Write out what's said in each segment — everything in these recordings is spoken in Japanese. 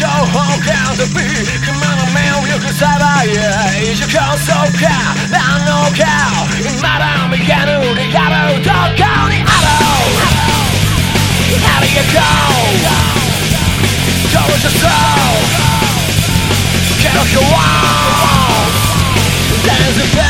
your home can to be Come on, man, you can say by yeah Is your call so cow? I know cow In my time, we can do the yellow Don't do you go? Go with your Get off your walls Dance the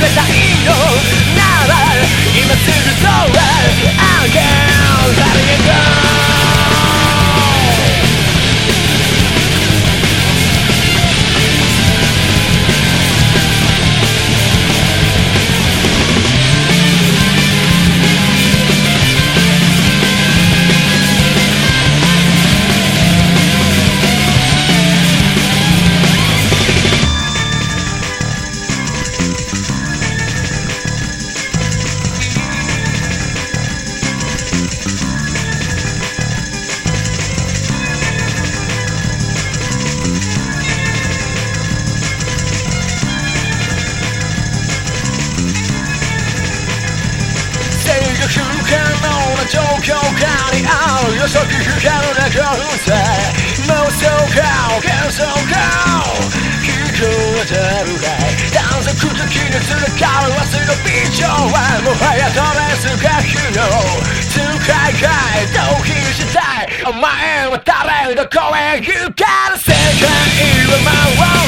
くれいの今すぐそう。へ Again 誰にか御不可能な状況下にある予測不可能な偶然妄想か幻想か聞こえてるかい断続的にすれ替わる明日のビジョンはもはやトレスが不能痛快かい逃避したいお前は誰どこへ行くか世界は回る